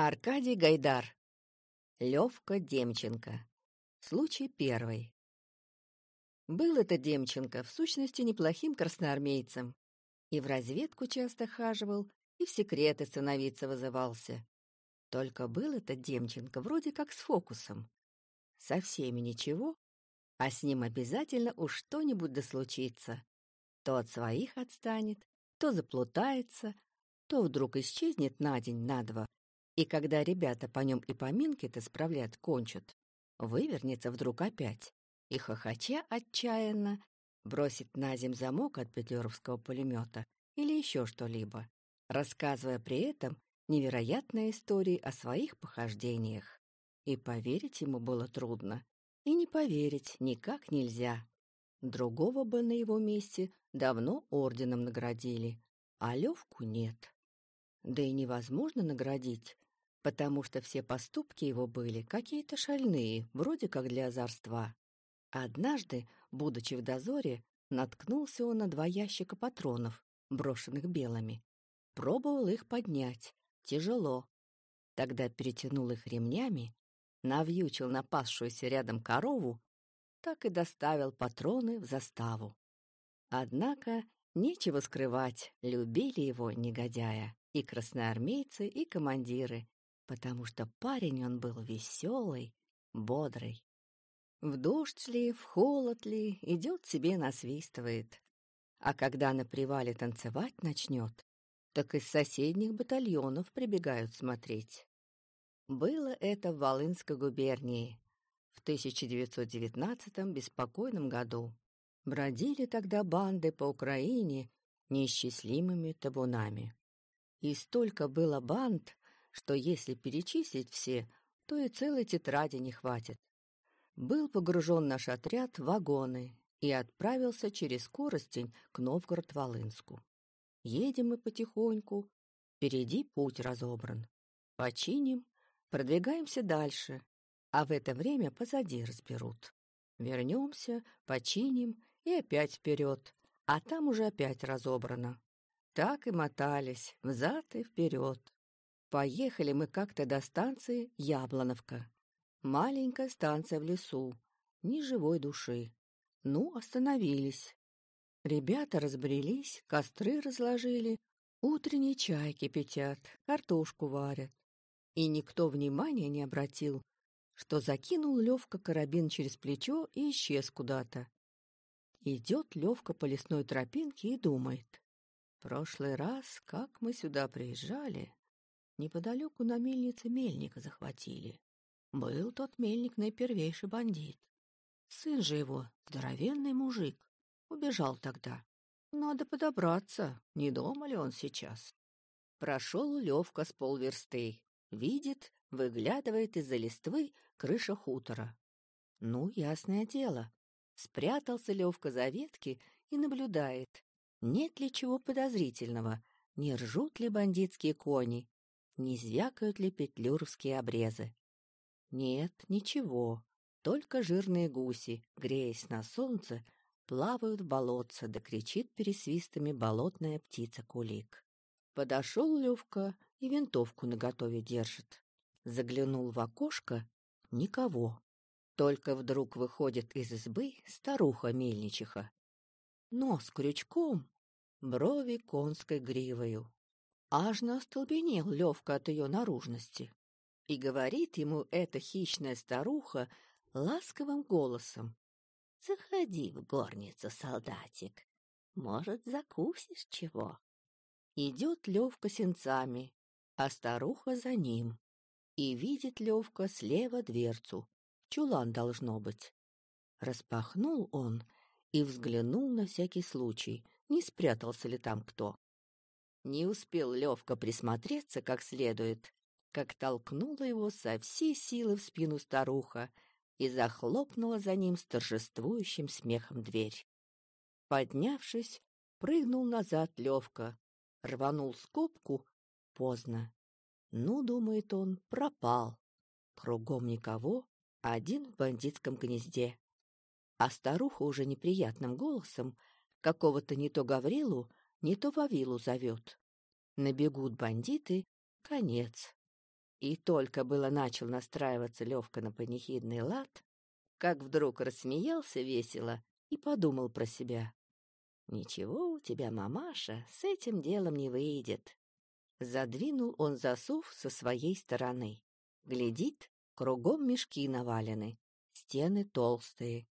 Аркадий Гайдар. Левка Демченко. Случай первый. Был это Демченко в сущности неплохим красноармейцем. И в разведку часто хаживал, и в секреты становиться вызывался. Только был это Демченко вроде как с фокусом. Со всеми ничего, а с ним обязательно уж что-нибудь да случится. То от своих отстанет, то заплутается, то вдруг исчезнет на день, на два, и когда ребята по нем и поминки-то справлять кончат, вывернется вдруг опять и, хохоча отчаянно, бросит на земь замок от петлюровского пулемета или еще что-либо, рассказывая при этом невероятные истории о своих похождениях. И поверить ему было трудно, и не поверить никак нельзя. Другого бы на его месте давно орденом наградили, а Левку нет. Да и невозможно наградить, потому что все поступки его были какие-то шальные, вроде как для озорства. Однажды, будучи в дозоре, наткнулся он на два ящика патронов, брошенных белыми. Пробовал их поднять. Тяжело. Тогда перетянул их ремнями, навьючил напасшуюся рядом корову, так и доставил патроны в заставу. Однако нечего скрывать, любили его негодяя и красноармейцы, и командиры, потому что парень он был веселый, бодрый. В дождь ли, в холод ли, идет себе насвистывает. А когда на привале танцевать начнет, так из соседних батальонов прибегают смотреть. Было это в Волынской губернии в 1919 беспокойном году. Бродили тогда банды по Украине неисчислимыми табунами. И столько было банд, что если перечислить все, то и целой тетради не хватит. Был погружен наш отряд в вагоны и отправился через Коростень к Новгород-Волынску. Едем мы потихоньку, впереди путь разобран. Починим, продвигаемся дальше, а в это время позади разберут. Вернемся, починим и опять вперед, а там уже опять разобрано. Так и мотались, взад и вперед. Поехали мы как-то до станции Яблоновка. Маленькая станция в лесу, ни живой души. Ну, остановились. Ребята разбрелись, костры разложили, утренний чай кипятят, картошку варят. И никто внимания не обратил, что закинул Левка карабин через плечо и исчез куда-то. Идет Левка по лесной тропинке и думает. Прошлый раз, как мы сюда приезжали, Неподалеку на мельнице мельника захватили. Был тот мельник наипервейший бандит. Сын же его, здоровенный мужик, убежал тогда. Надо подобраться, не дома ли он сейчас. Прошел Левка с полверсты. Видит, выглядывает из-за листвы крыша хутора. Ну, ясное дело. Спрятался Левка за ветки и наблюдает, нет ли чего подозрительного, не ржут ли бандитские кони, не звякают ли петлюровские обрезы. Нет, ничего, только жирные гуси, греясь на солнце, плавают в болотце, да кричит пересвистами болотная птица-кулик. Подошел Левка и винтовку наготове держит. Заглянул в окошко — никого. Только вдруг выходит из избы старуха-мельничиха. Нос крючком, брови конской гривою. Аж остолбенел Левка от ее наружности. И говорит ему эта хищная старуха ласковым голосом. «Заходи в горницу, солдатик. Может, закусишь чего?» Идет Левка сенцами, а старуха за ним. И видит Левка слева дверцу. Чулан должно быть. Распахнул он и взглянул на всякий случай, не спрятался ли там кто. Не успел Левка присмотреться как следует, как толкнула его со всей силы в спину старуха и захлопнула за ним с торжествующим смехом дверь. Поднявшись, прыгнул назад Левка, рванул скобку — поздно. Ну, думает он, пропал. Кругом никого, один в бандитском гнезде. А старуха уже неприятным голосом какого-то не то Гаврилу, не то Вавилу зовет. Набегут бандиты — конец. И только было начал настраиваться Левка на панихидный лад, как вдруг рассмеялся весело и подумал про себя. «Ничего у тебя, мамаша, с этим делом не выйдет». Задвинул он засов со своей стороны. Глядит, кругом мешки навалены, стены толстые.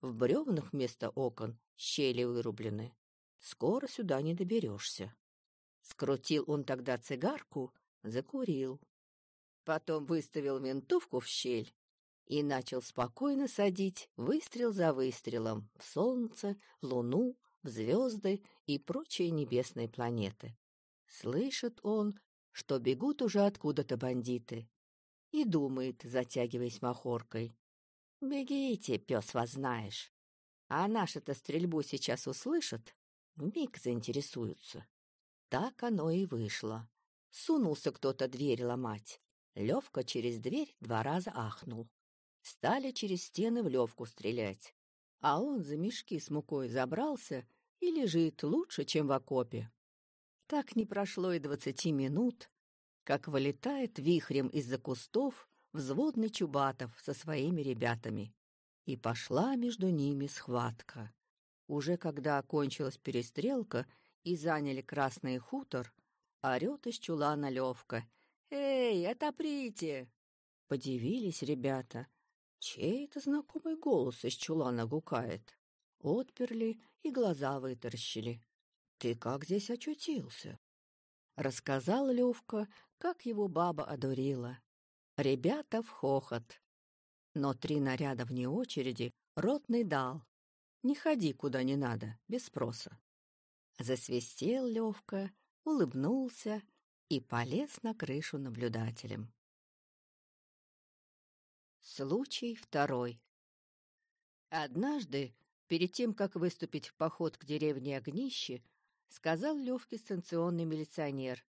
В бревнах вместо окон щели вырублены. Скоро сюда не доберешься. Скрутил он тогда цигарку, закурил. Потом выставил винтовку в щель и начал спокойно садить выстрел за выстрелом в солнце, луну, в звезды и прочие небесные планеты. Слышит он, что бегут уже откуда-то бандиты, и думает, затягиваясь махоркой. «Бегите, пес вас знаешь. А наши-то стрельбу сейчас услышат, вмиг заинтересуются». Так оно и вышло. Сунулся кто-то дверь ломать. Левка через дверь два раза ахнул. Стали через стены в Левку стрелять. А он за мешки с мукой забрался и лежит лучше, чем в окопе. Так не прошло и двадцати минут, как вылетает вихрем из-за кустов взводный Чубатов со своими ребятами. И пошла между ними схватка. Уже когда окончилась перестрелка и заняли Красный хутор, орёт из чулана Левка. «Эй, отоприте!» Подивились ребята. Чей это знакомый голос из чулана гукает? Отперли и глаза вытаращили. «Ты как здесь очутился?» Рассказал Левка, как его баба одурила. Ребята в хохот. Но три наряда вне очереди ротный дал. Не ходи куда не надо, без спроса. Засвистел Левка, улыбнулся и полез на крышу наблюдателем. Случай второй. Однажды, перед тем, как выступить в поход к деревне Огнище, сказал Левке станционный милиционер.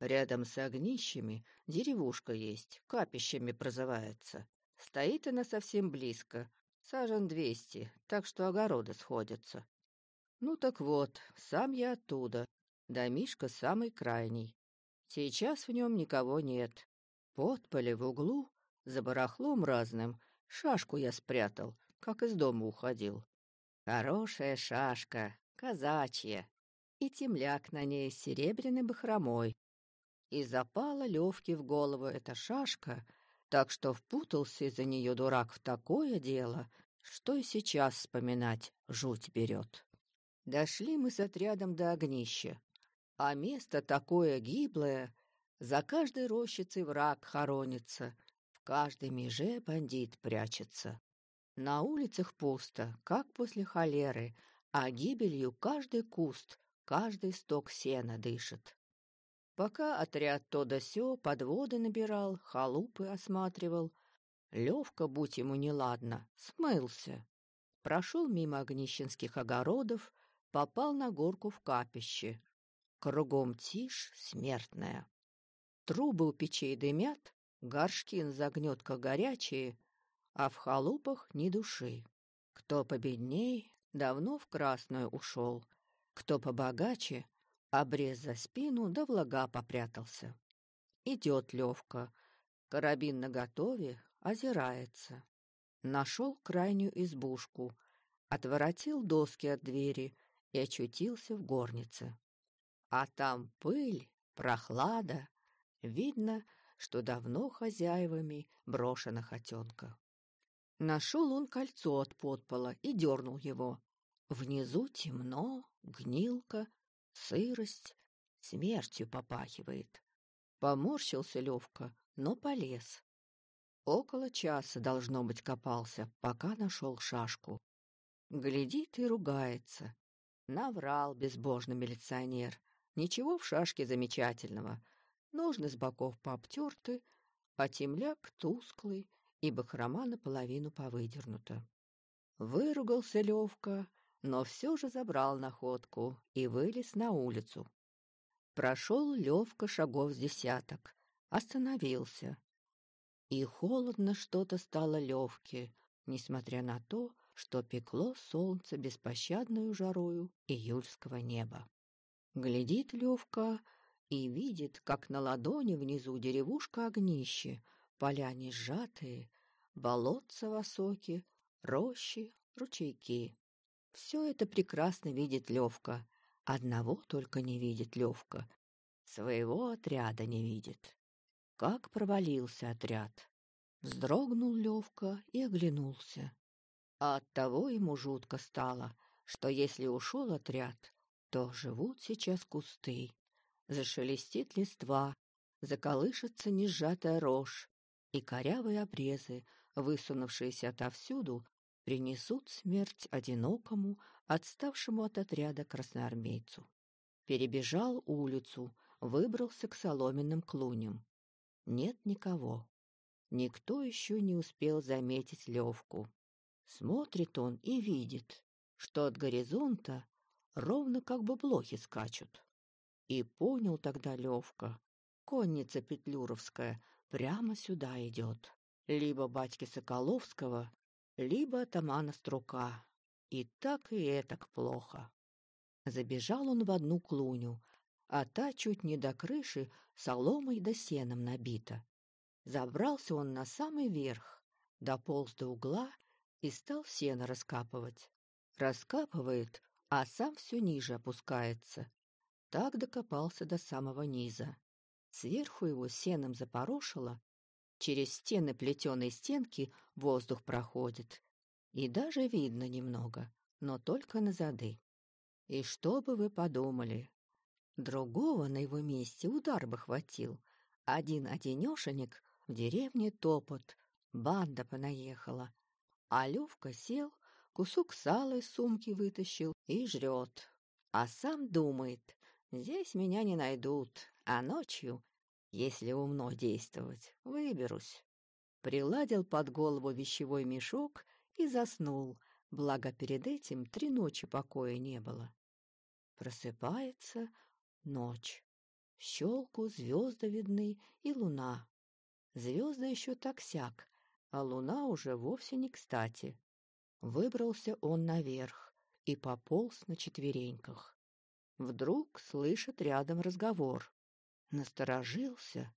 Рядом с огнищами деревушка есть, капищами прозывается. Стоит она совсем близко, сажен двести, так что огороды сходятся. Ну так вот, сам я оттуда, домишка самый крайний. Сейчас в нем никого нет. Подполе в углу, за барахлом разным, шашку я спрятал, как из дома уходил. Хорошая шашка, казачья, и темляк на ней с серебряной бахромой. И запала Левке в голову эта шашка, так что впутался из-за нее дурак в такое дело, что и сейчас вспоминать жуть берет. Дошли мы с отрядом до огнища, а место такое гиблое, за каждой рощицей враг хоронится, в каждой меже бандит прячется. На улицах пусто, как после холеры, а гибелью каждый куст, каждый сток сена дышит. Пока отряд то да сё подводы набирал, халупы осматривал, Левка, будь ему неладно, смылся. Прошел мимо огнищенских огородов, попал на горку в капище. Кругом тишь смертная. Трубы у печей дымят, горшки на загнетках горячие, а в халупах ни души. Кто победней, давно в красную ушел, кто побогаче, обрез за спину да влага попрятался. Идет Левка, карабин наготове, озирается. Нашел крайнюю избушку, отворотил доски от двери и очутился в горнице. А там пыль, прохлада, видно, что давно хозяевами брошена хотенка. Нашел он кольцо от подпола и дернул его. Внизу темно, гнилка, сырость, смертью попахивает. Поморщился Левка, но полез. Около часа, должно быть, копался, пока нашел шашку. Глядит и ругается. Наврал безбожный милиционер. Ничего в шашке замечательного. Ножны с боков пообтерты, а темляк тусклый, и бахрома наполовину повыдернута. Выругался Левка, но все же забрал находку и вылез на улицу. Прошел Левка шагов с десяток, остановился. И холодно что-то стало Левке, несмотря на то, что пекло солнце беспощадную жарою июльского неба. Глядит Левка и видит, как на ладони внизу деревушка огнище, поля не сжатые, болотца высокие, рощи, ручейки. Все это прекрасно видит Левка. Одного только не видит Левка. Своего отряда не видит. Как провалился отряд. Вздрогнул Левка и оглянулся. А оттого ему жутко стало, что если ушел отряд, то живут сейчас кусты. Зашелестит листва, заколышется несжатая рожь, и корявые обрезы, высунувшиеся отовсюду, принесут смерть одинокому, отставшему от отряда красноармейцу. Перебежал улицу, выбрался к соломенным клуням. Нет никого. Никто еще не успел заметить Левку. Смотрит он и видит, что от горизонта ровно как бы блохи скачут. И понял тогда Левка, конница Петлюровская прямо сюда идет. Либо батьки Соколовского, либо атамана Струка. И так и этак плохо. Забежал он в одну клуню, а та чуть не до крыши соломой да сеном набита. Забрался он на самый верх, дополз до угла и стал сено раскапывать. Раскапывает, а сам все ниже опускается. Так докопался до самого низа. Сверху его сеном запорошило, через стены плетеной стенки воздух проходит. И даже видно немного, но только на зады. И что бы вы подумали? Другого на его месте удар бы хватил. Один-одинешенек в деревне топот, банда понаехала. А Левка сел, кусок сала из сумки вытащил и жрет. А сам думает, здесь меня не найдут, а ночью, если умно действовать, выберусь. Приладил под голову вещевой мешок и заснул, благо перед этим три ночи покоя не было. Просыпается ночь. Щелку звезды видны и луна. Звезды еще так-сяк, а луна уже вовсе не кстати. Выбрался он наверх и пополз на четвереньках. Вдруг слышит рядом разговор. Насторожился.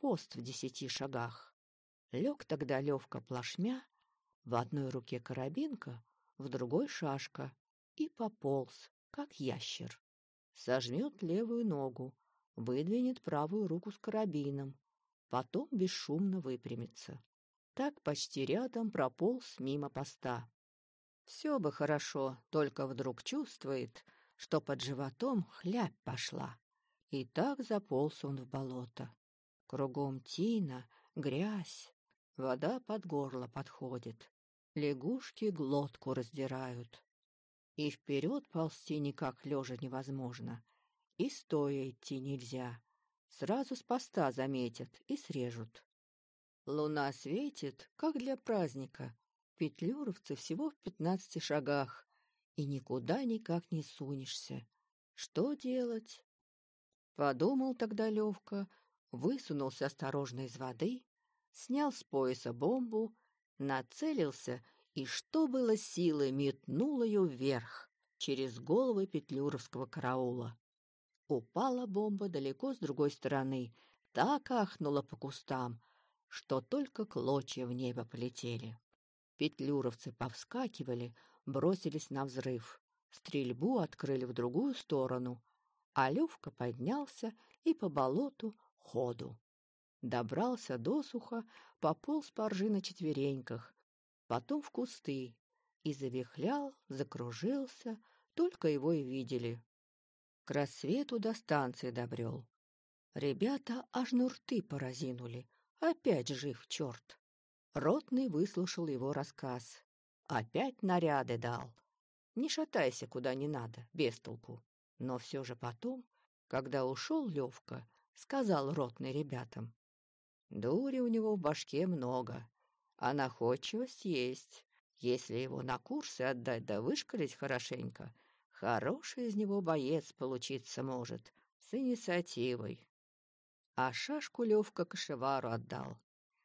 Пост в десяти шагах. Лег тогда Левка плашмя, в одной руке карабинка, в другой шашка, и пополз, как ящер. Сожмет левую ногу, выдвинет правую руку с карабином, потом бесшумно выпрямится. Так почти рядом прополз мимо поста. Все бы хорошо, только вдруг чувствует, что под животом хлябь пошла. И так заполз он в болото. Кругом тина, грязь, вода под горло подходит. Лягушки глотку раздирают. И вперед ползти никак лежа невозможно, и стоя идти нельзя. Сразу с поста заметят и срежут. Луна светит, как для праздника. Петлюровцы всего в пятнадцати шагах, и никуда никак не сунешься. Что делать? Подумал тогда Левка, высунулся осторожно из воды, снял с пояса бомбу, нацелился и, что было силы, метнул ее вверх, через головы петлюровского караула. Упала бомба далеко с другой стороны, так ахнула по кустам, что только клочья в небо полетели. Петлюровцы повскакивали, бросились на взрыв. Стрельбу открыли в другую сторону, а Левка поднялся и по болоту ходу. Добрался досуха, пополз по ржи на четвереньках, потом в кусты и завихлял, закружился, только его и видели. К рассвету до станции добрел. Ребята аж на рты поразинули. Опять жив черт. Ротный выслушал его рассказ. Опять наряды дал. Не шатайся куда не надо, без толку. Но все же потом, когда ушел Левка, сказал ротный ребятам. Дури у него в башке много, а находчивость есть. Если его на курсы отдать да вышкалить хорошенько, хороший из него боец получиться может, с инициативой. А шашку Левка кошевару отдал.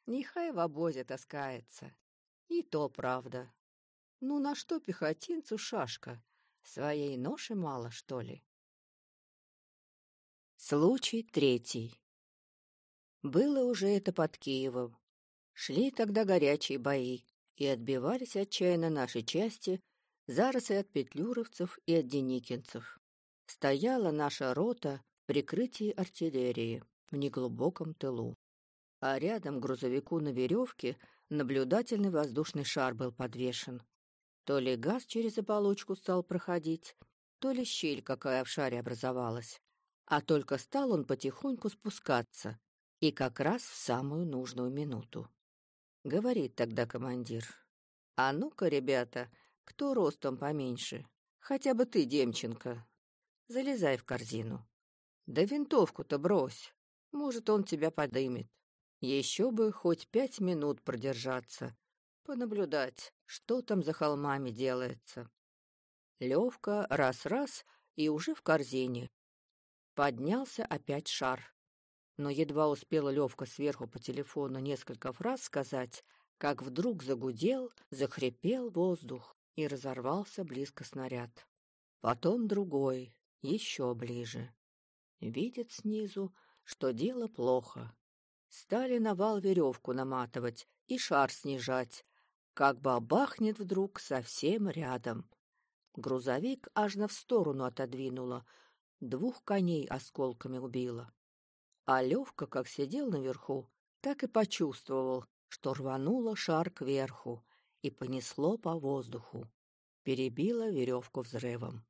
Нехай в обозе таскается. И то правда. Ну на что пехотинцу шашка? Своей ноши мало, что ли? Случай третий. Было уже это под Киевом. Шли тогда горячие бои, и отбивались отчаянно наши части, заросы от петлюровцев и от деникинцев. Стояла наша рота в прикрытии артиллерии в неглубоком тылу. А рядом грузовику на веревке наблюдательный воздушный шар был подвешен. То ли газ через оболочку стал проходить, то ли щель какая в шаре образовалась. А только стал он потихоньку спускаться, и как раз в самую нужную минуту. Говорит тогда командир. «А ну-ка, ребята, кто ростом поменьше? Хотя бы ты, Демченко. Залезай в корзину. Да винтовку-то брось. Может, он тебя подымет. Еще бы хоть пять минут продержаться, понаблюдать, что там за холмами делается. Левка раз-раз и уже в корзине. Поднялся опять шар. Но едва успела Левка сверху по телефону несколько фраз сказать, как вдруг загудел, захрипел воздух и разорвался близко снаряд. Потом другой, еще ближе. Видит снизу, что дело плохо. Стали на вал веревку наматывать и шар снижать, как бабахнет вдруг совсем рядом. Грузовик аж на в сторону отодвинуло, двух коней осколками убило. А Левка, как сидел наверху, так и почувствовал, что рвануло шар кверху и понесло по воздуху. Перебило веревку взрывом.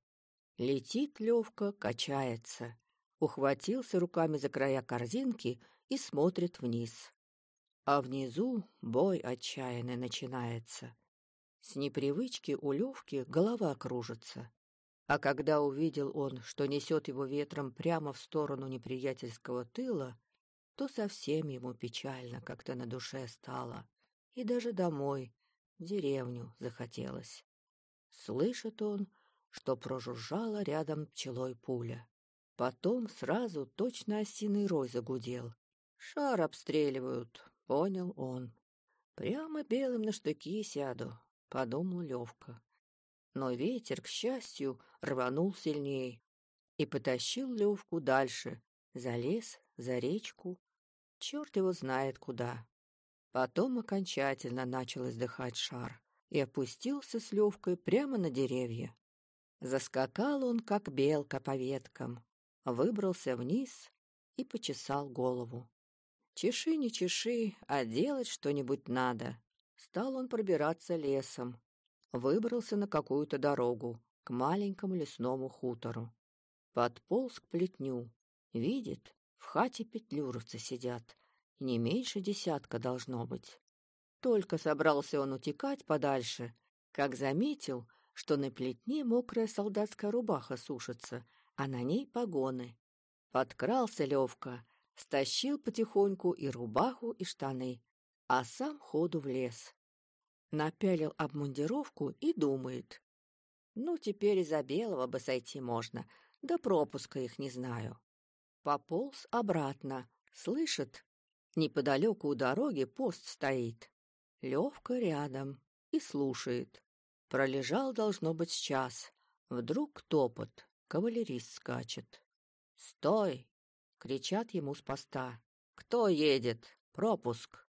Летит Левка, качается, ухватился руками за края корзинки и смотрит вниз. А внизу бой отчаянный начинается. С непривычки у Левки голова кружится. А когда увидел он, что несет его ветром прямо в сторону неприятельского тыла, то совсем ему печально как-то на душе стало. И даже домой, в деревню, захотелось. Слышит он, что прожужжала рядом пчелой пуля. Потом сразу точно осиный рой загудел. Шар обстреливают, понял он. Прямо белым на штыки сяду, подумал Левка. Но ветер, к счастью, рванул сильней и потащил Левку дальше, за лес, за речку, черт его знает куда. Потом окончательно начал издыхать шар и опустился с Левкой прямо на деревья. Заскакал он, как белка по веткам, выбрался вниз и почесал голову. Чеши не чеши, а делать что-нибудь надо. Стал он пробираться лесом. Выбрался на какую-то дорогу, к маленькому лесному хутору. Подполз к плетню. Видит, в хате петлюровцы сидят. Не меньше десятка должно быть. Только собрался он утекать подальше, как заметил, что на плетне мокрая солдатская рубаха сушится, а на ней погоны. Подкрался Левка, стащил потихоньку и рубаху, и штаны, а сам ходу в лес. Напялил обмундировку и думает. Ну, теперь и за белого бы сойти можно, да пропуска их не знаю. Пополз обратно, слышит, неподалеку у дороги пост стоит. Левка рядом и слушает. Пролежал, должно быть, час. Вдруг топот, кавалерист скачет. «Стой!» Кричат ему с поста. «Кто едет? Пропуск!»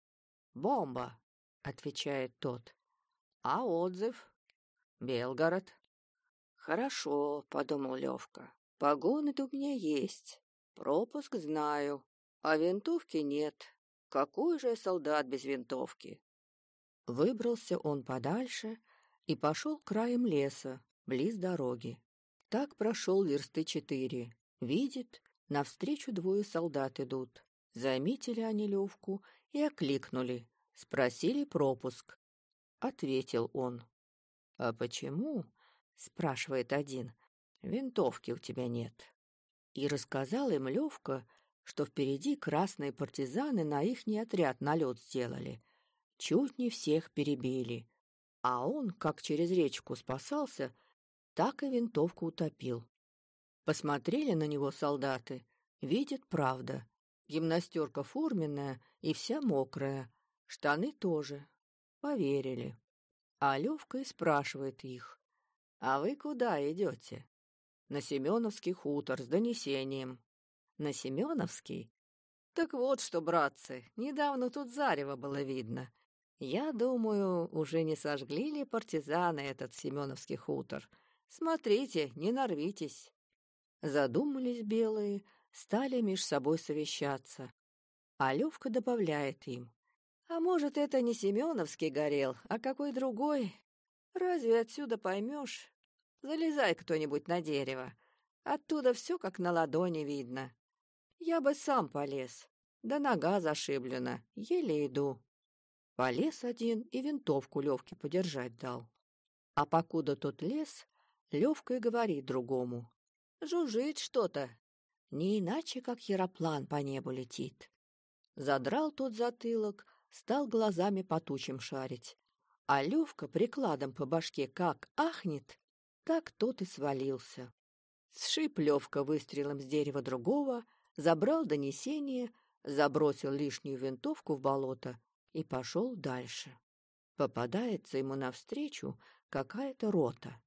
«Бомба!» — отвечает тот. «А отзыв?» «Белгород». «Хорошо», — подумал Левка. «Погоны-то у меня есть. Пропуск знаю, а винтовки нет. Какой же солдат без винтовки?» Выбрался он подальше и пошел краем леса, близ дороги. Так прошел версты четыре. Видит, Навстречу двое солдат идут. Заметили они Левку и окликнули. Спросили пропуск. Ответил он. «А почему?» — спрашивает один. «Винтовки у тебя нет». И рассказал им Левка, что впереди красные партизаны на ихний отряд налет сделали. Чуть не всех перебили. А он, как через речку спасался, так и винтовку утопил. Посмотрели на него солдаты. Видят, правда. Гимнастерка форменная и вся мокрая. Штаны тоже. Поверили. А Левка и спрашивает их. «А вы куда идете?» «На Семеновский хутор с донесением». На Семеновский? Так вот что, братцы, недавно тут зарево было видно. Я думаю, уже не сожгли ли партизаны этот Семеновский хутор. Смотрите, не нарвитесь. Задумались белые, стали меж собой совещаться. А Левка добавляет им. А может, это не Семеновский горел, а какой другой? Разве отсюда поймешь? Залезай кто-нибудь на дерево. Оттуда все как на ладони видно. Я бы сам полез. Да нога зашиблена, еле иду. Полез один и винтовку Левке подержать дал. А покуда тот лез, Левка и говорит другому. Жужжит что-то. Не иначе, как яроплан по небу летит. Задрал тот затылок, стал глазами по тучам шарить. А Левка прикладом по башке как ахнет, так тот и свалился. Сшиб Левка выстрелом с дерева другого, забрал донесение, забросил лишнюю винтовку в болото и пошел дальше. Попадается ему навстречу какая-то рота.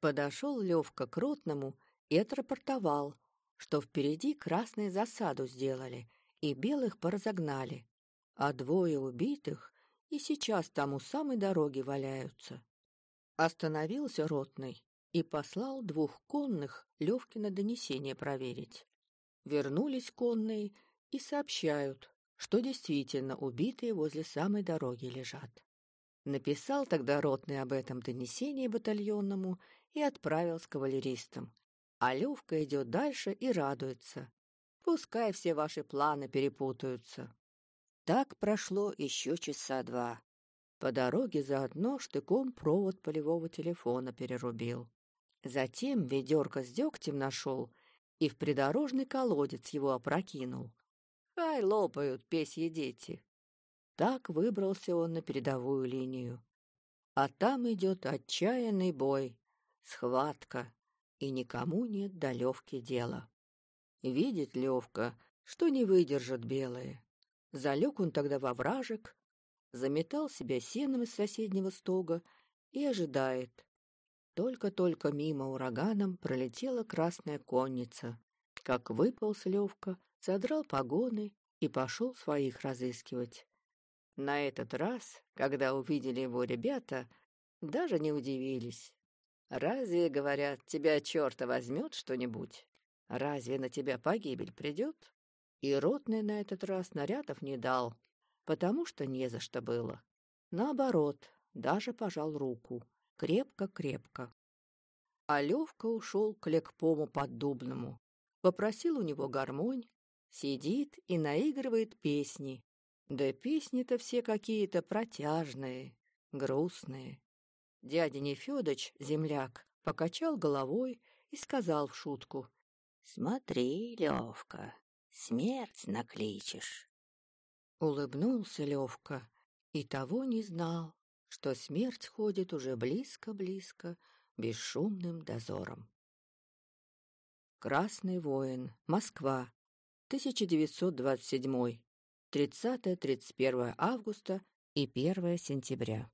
Подошел Левка к ротному и отрапортовал, что впереди красные засаду сделали и белых поразогнали, а двое убитых и сейчас там у самой дороги валяются. Остановился ротный и послал двух конных Левкино донесение проверить. Вернулись конные и сообщают, что действительно убитые возле самой дороги лежат. Написал тогда ротный об этом донесении батальонному и отправил с кавалеристом. А Левка идет дальше и радуется. Пускай все ваши планы перепутаются. Так прошло еще часа два. По дороге заодно штыком провод полевого телефона перерубил. Затем ведерко с дегтем нашел и в придорожный колодец его опрокинул. Хай лопают песьи дети. Так выбрался он на передовую линию. А там идет отчаянный бой, схватка, и никому нет до Левки дела. Видит Левка, что не выдержат белые. Залег он тогда во вражек, заметал себя сеном из соседнего стога и ожидает. Только-только мимо ураганом пролетела красная конница. Как выполз Левка, задрал погоны и пошел своих разыскивать. На этот раз, когда увидели его ребята, даже не удивились. «Разве, — говорят, — тебя черта возьмет что-нибудь? Разве на тебя погибель придет?» И ротный на этот раз нарядов не дал, потому что не за что было. Наоборот, даже пожал руку, крепко-крепко. А Левка ушел к лекпому поддубному, попросил у него гармонь, сидит и наигрывает песни. Да песни-то все какие-то протяжные, грустные. Дядя Нефёдыч, земляк, покачал головой и сказал в шутку. «Смотри, Левка, смерть накличешь». Улыбнулся Левка и того не знал, что смерть ходит уже близко-близко, бесшумным дозором. Красный воин. Москва. 1927. 30-31 августа и 1 сентября.